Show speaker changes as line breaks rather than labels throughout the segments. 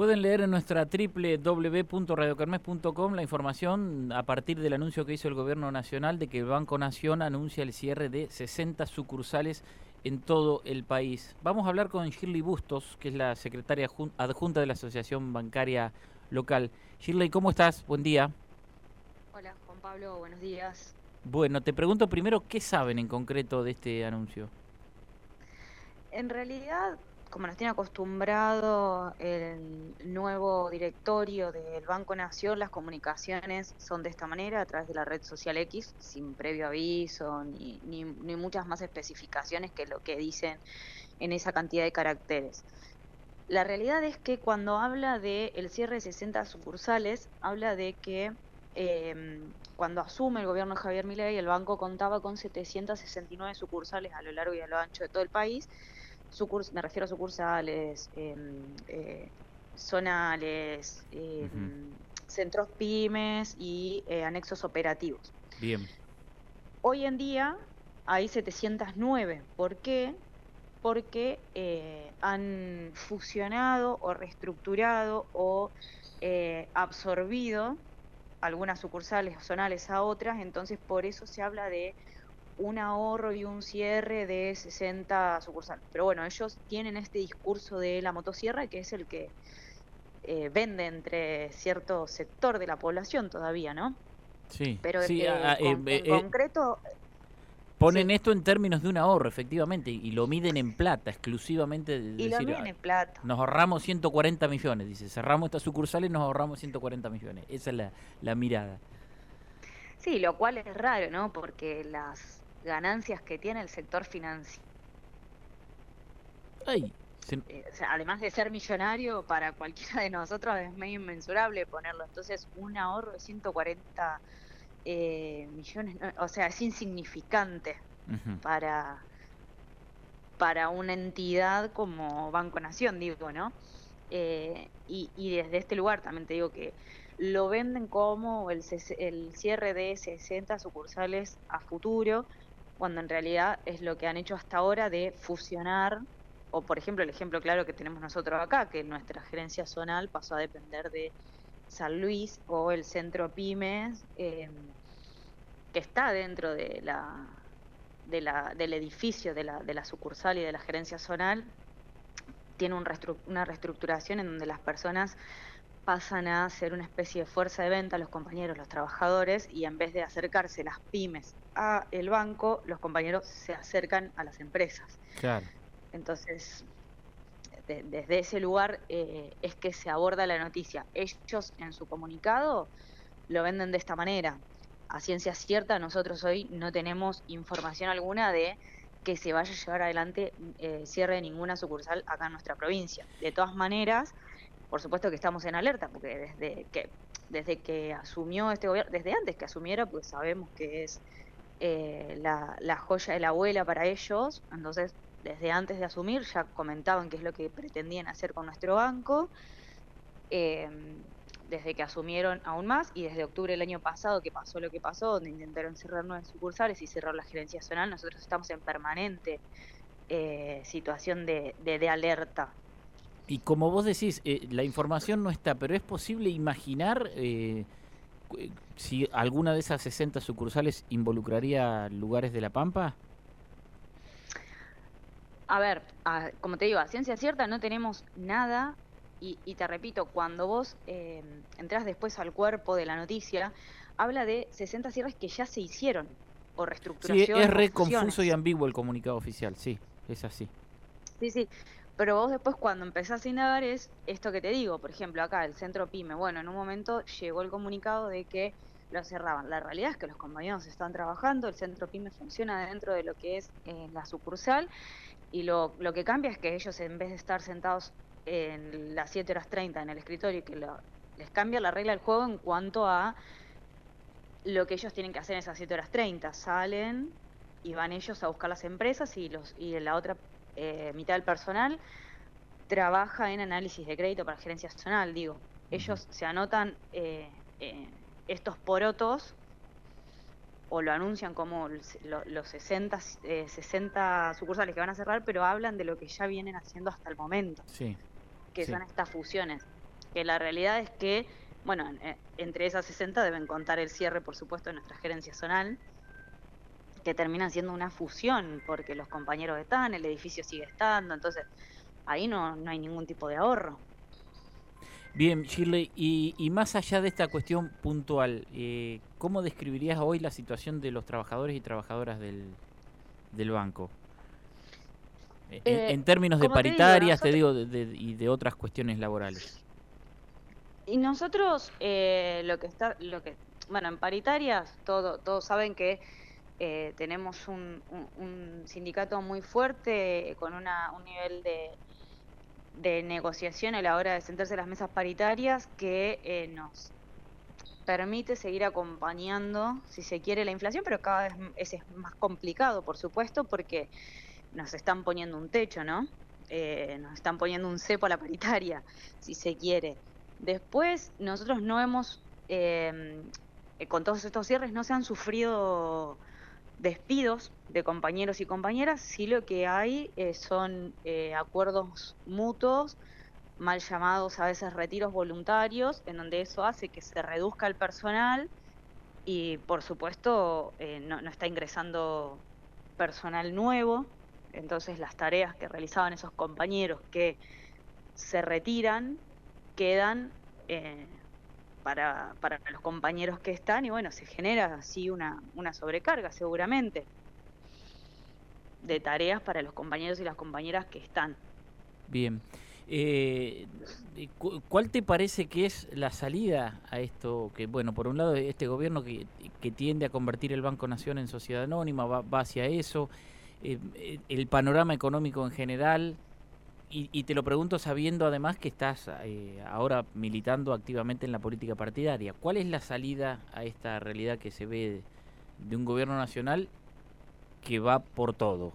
Pueden leer en nuestra www.radiocarmes.com la información a partir del anuncio que hizo el Gobierno Nacional de que el Banco Nación anuncia el cierre de 60 sucursales en todo el país. Vamos a hablar con Shirley Bustos, que es la secretaria adjunta de la Asociación Bancaria Local. Shirley, ¿cómo estás? Buen día.
Hola, Juan Pablo, buenos días.
Bueno, te pregunto primero, ¿qué saben en concreto de este anuncio?
En realidad, como nos tiene acostumbrado el nuevo directorio del Banco Nación, las comunicaciones son de esta manera, a través de la red social X, sin previo aviso, ni, ni, muchas más especificaciones que lo que dicen en esa cantidad de caracteres. La realidad es que cuando habla del el cierre de 60 sucursales, habla de que eh, cuando asume el gobierno de Javier Milei, el banco contaba con 769 sucursales a lo largo y a lo ancho de todo el país, me refiero a sucursales, em, eh, zonales, em, centros pymes y eh, anexos operativos.
Bien.
Hoy en día hay 709. ¿Por qué? Porque eh, han fusionado o reestructurado o absorbido algunas sucursales zonales a otras, entonces por eso se habla de un ahorro y un cierre de 60 sucursales. Pero bueno, ellos tienen este discurso de la motosierra que es el que eh, vende entre cierto sector de la población todavía, ¿no?
Sí,
pero
sí,
ah, eh, en eh, concreto...
Ponen esto en términos de un ahorro, efectivamente, y lo miden en plata, exclusivamente.
y lo miden en plata.
Nos ahorramos 140 millones, dice. Cerramos estas sucursales y nos ahorramos 140 millones. Esa es la, la mirada.
Sí, lo cual es raro, ¿no? Porque las ganancias que tiene el sector financiero.
Eh,
además de ser millonario, para cualquiera de nosotros es medio inmensurable ponerlo. Entonces, un ahorro de 140 eh, millones, o sea, es insignificante para, para una entidad como Banco Nación, digo, ¿no? Eh, y, y desde este lugar también te digo que lo venden como el, el cierre de 60 sucursales a futuro, cuando en realidad es lo que han hecho hasta ahora de fusionar, o por ejemplo el ejemplo claro que tenemos nosotros acá, que nuestra gerencia zonal pasó a depender de San Luis o el centro Pymes, em, que está dentro de la, de la, del edificio de la, de la sucursal y de la gerencia zonal, tiene una reestructuración en donde las personas pasan a ser una especie de fuerza de venta, los compañeros, los trabajadores, y en vez de acercarse las pymes a el banco, los compañeros se acercan a las empresas.
Claro.
Entonces, desde ese lugar eh, es que se aborda la noticia. Ellos en su comunicado lo venden de esta manera. A ciencia cierta, nosotros hoy no tenemos información alguna de que se vaya a llevar adelante eh, cierre de ninguna sucursal acá en nuestra provincia. De todas maneras, por supuesto que estamos en alerta, porque desde que, desde que asumió este gobierno, desde antes que asumiera, pues sabemos que es eh, la, joya de la abuela para ellos, entonces desde antes de asumir ya comentaban qué es lo que pretendían hacer con nuestro banco, em, desde que asumieron aún más y desde octubre del año pasado que pasó lo que pasó, donde intentaron cerrar nueve sucursales y cerrar la gerencia zonal, nosotros estamos en permanente eh, situación de, de alerta
y como vos decís, eh, la información no está, pero es posible imaginar eh, si alguna de esas 60 sucursales involucraría lugares de La Pampa.
A ver, como te digo, a ciencia cierta no tenemos nada y, te repito, cuando vos eh, entras después al cuerpo de la noticia, habla de 60 cierres que ya se hicieron o reestructuración.
Sí, es re confuso y ambiguo el comunicado oficial, sí, es así.
Sí, sí, pero vos después cuando empezás a indagar es esto que te digo, por ejemplo, acá el centro PYME, bueno, en un momento llegó el comunicado de que lo cerraban. La realidad es que los compañeros están trabajando, el centro PYME funciona dentro de lo que es eh, la sucursal y lo, lo que cambia es que ellos en vez de estar sentados en las 7 horas 30 en el escritorio, que les cambia la regla del juego en cuanto a lo que ellos tienen que hacer en esas 7 horas 30. Salen y van ellos a buscar las empresas y, los, y la otra eh, mitad del personal trabaja en análisis de crédito para gerencia nacional, digo. Ellos se anotan eh, eh, estos porotos o lo anuncian como los 60, 60 sucursales que van a cerrar, pero hablan de lo que ya vienen haciendo hasta el momento,
sí,
que son estas fusiones. que la realidad es que, bueno, eh, entre esas 60 deben contar el cierre, por supuesto, de nuestra gerencia zonal, que termina siendo una fusión, porque los compañeros están, el edificio sigue estando, entonces ahí no, no hay ningún tipo de ahorro.
Bien, Shirley, y, más allá de esta cuestión puntual, eh, ¿cómo describirías hoy la situación de los trabajadores y trabajadoras del, del banco? En, eh, términos de paritarias, te digo, y de otras cuestiones laborales.
Y nosotros, eh, lo que está, lo que, bueno, en paritarias, todo, todos saben que tenemos un, sindicato muy fuerte con una, un nivel de, de negociación a la hora de sentarse a las mesas paritarias que eh, nos permite seguir acompañando, si se quiere, la inflación, pero cada vez es, más complicado, por supuesto, porque nos están poniendo un techo, ¿no? Eh, nos están poniendo un cepo a la paritaria, si se quiere. Después, nosotros no hemos, eh, con todos estos cierres, no se han sufrido despidos de compañeros y compañeras, sí lo que hay eh, son eh, acuerdos mutuos, mal llamados a veces retiros voluntarios, en donde eso hace que se reduzca el personal y por supuesto eh, no, está ingresando personal nuevo, entonces las tareas que realizaban esos compañeros que se retiran quedan para, para los compañeros que están y bueno, se genera así una, una sobrecarga seguramente de tareas para los compañeros y las compañeras que están.
Bien. Eh, ¿Cuál te parece que es la salida a esto? Que bueno, por un lado este gobierno que, que tiende a convertir el Banco Nación en sociedad anónima va, va hacia eso, eh, el panorama económico en general, y, te lo pregunto sabiendo además que estás eh, ahora militando activamente en la política partidaria. ¿Cuál es la salida a esta realidad que se ve de, un gobierno nacional que va por todo?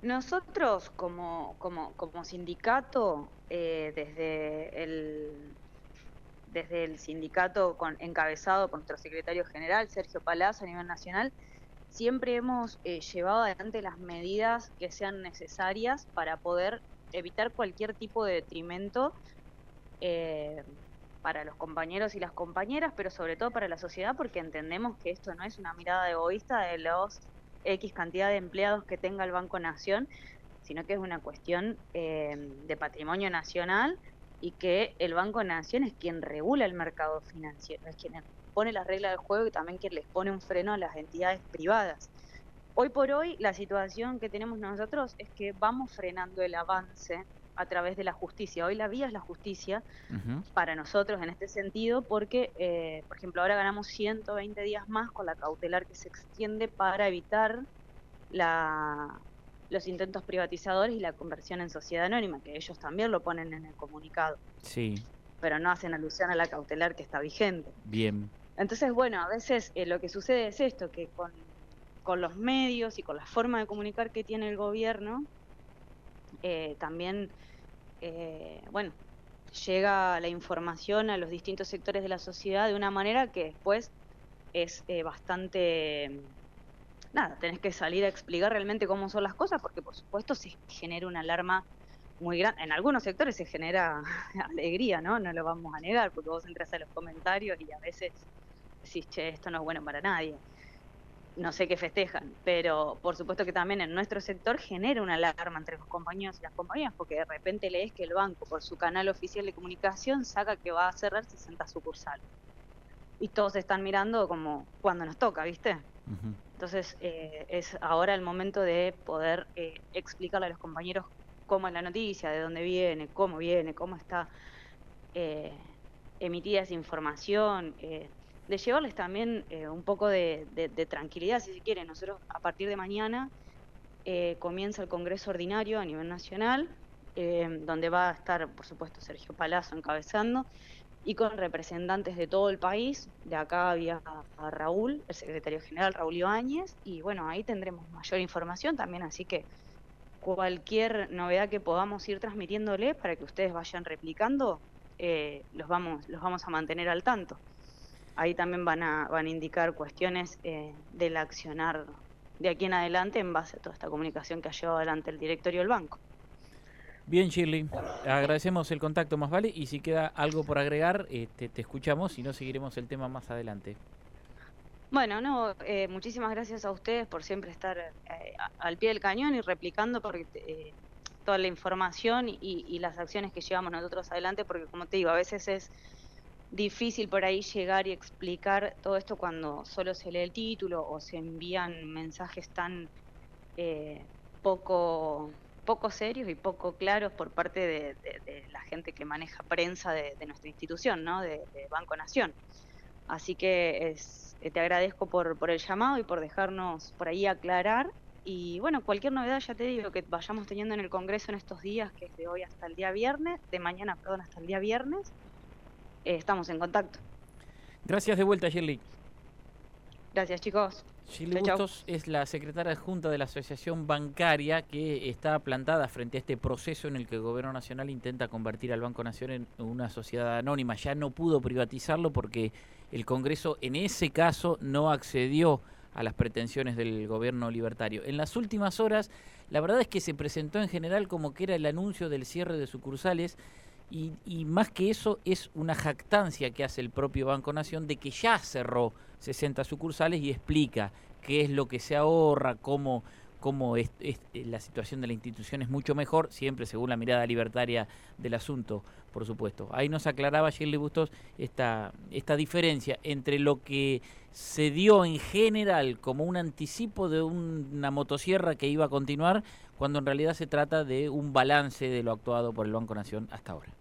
Nosotros como, como, como sindicato, eh, desde el desde el sindicato con, encabezado por nuestro secretario general, Sergio Palazzo, a nivel nacional, siempre hemos eh, llevado adelante las medidas que sean necesarias para poder evitar cualquier tipo de detrimento eh, para los compañeros y las compañeras, pero sobre todo para la sociedad, porque entendemos que esto no es una mirada egoísta de los X cantidad de empleados que tenga el Banco Nación, sino que es una cuestión eh, de patrimonio nacional y que el Banco Nación es quien regula el mercado financiero, es quien pone las reglas del juego y también que les pone un freno a las entidades privadas. Hoy por hoy la situación que tenemos nosotros es que vamos frenando el avance a través de la justicia. Hoy la vía es la justicia para nosotros en este sentido porque, eh, por ejemplo, ahora ganamos 120 días más con la cautelar que se extiende para evitar la, los intentos privatizadores y la conversión en sociedad anónima, que ellos también lo ponen en el comunicado.
Sí.
Pero no hacen alusión a la cautelar que está vigente.
Bien.
Entonces, bueno, a veces eh, lo que sucede es esto, que con, los medios y con la forma de comunicar que tiene el gobierno, eh, también, eh, bueno, llega la información a los distintos sectores de la sociedad de una manera que después es bastante... Nada, tenés que salir a explicar realmente cómo son las cosas, porque por supuesto se genera una alarma muy grande. En algunos sectores se genera alegría, ¿no? No lo vamos a negar, porque vos entras a los comentarios y a veces decís, che, esto no es bueno para nadie. No sé qué festejan, pero por supuesto que también en nuestro sector genera una alarma entre los compañeros y las compañías, porque de repente lees que el banco, por su canal oficial de comunicación, saca que va a cerrar 60 sucursales. Y todos están mirando como cuando nos toca, ¿viste? Entonces eh, es ahora el momento de poder eh, explicarle a los compañeros cómo es la noticia, de dónde viene, cómo viene, cómo está eh, emitida esa información, eh, de llevarles también eh, un poco de, tranquilidad, si se quiere. Nosotros a partir de mañana eh, comienza el Congreso Ordinario a nivel nacional, eh, donde va a estar, por supuesto, Sergio Palazzo encabezando, y con representantes de todo el país. De acá había a Raúl, el secretario general Raúl Ibáñez, y bueno, ahí tendremos mayor información también, así que cualquier novedad que podamos ir transmitiéndole para que ustedes vayan replicando, los, vamos, los vamos a mantener al tanto ahí también van a, van a indicar cuestiones eh, del accionar de aquí en adelante en base a toda esta comunicación que ha llevado adelante el directorio del banco.
Bien, Shirley, agradecemos el contacto más vale y si queda algo por agregar, este, te escuchamos y no seguiremos el tema más adelante.
Bueno, no, eh, muchísimas gracias a ustedes por siempre estar eh, al pie del cañón y replicando porque eh, toda la información y, las acciones que llevamos nosotros adelante, porque como te digo, a veces es difícil por ahí llegar y explicar todo esto cuando solo se lee el título o se envían mensajes tan poco poco serios y poco claros por parte de, la gente que maneja prensa de, nuestra institución, ¿no? de, Banco Nación. Así que es, te agradezco por, por el llamado y por dejarnos por ahí aclarar. Y bueno, cualquier novedad ya te digo que vayamos teniendo en el Congreso en estos días, que es de hoy hasta el día viernes, de mañana, perdón, hasta el día viernes, eh, estamos en contacto.
Gracias de vuelta, Shirley.
Gracias, chicos.
Shirley Bustos es la secretaria adjunta de la Asociación Bancaria que está plantada frente a este proceso en el que el Gobierno Nacional intenta convertir al Banco Nación en una sociedad anónima. Ya no pudo privatizarlo porque el Congreso en ese caso no accedió a las pretensiones del gobierno libertario. En las últimas horas, la verdad es que se presentó en general como que era el anuncio del cierre de sucursales y, y, más que eso es una jactancia que hace el propio Banco Nación de que ya cerró 60 sucursales y explica qué es lo que se ahorra, cómo, cómo es, eh, la situación de la institución es mucho mejor, siempre según la mirada libertaria del asunto, por supuesto. Ahí nos aclaraba Shirley Bustos esta, esta diferencia entre lo que se dio en general como un anticipo de una motosierra que iba a continuar, cuando en realidad se trata de un balance de lo actuado por el Banco Nación hasta ahora.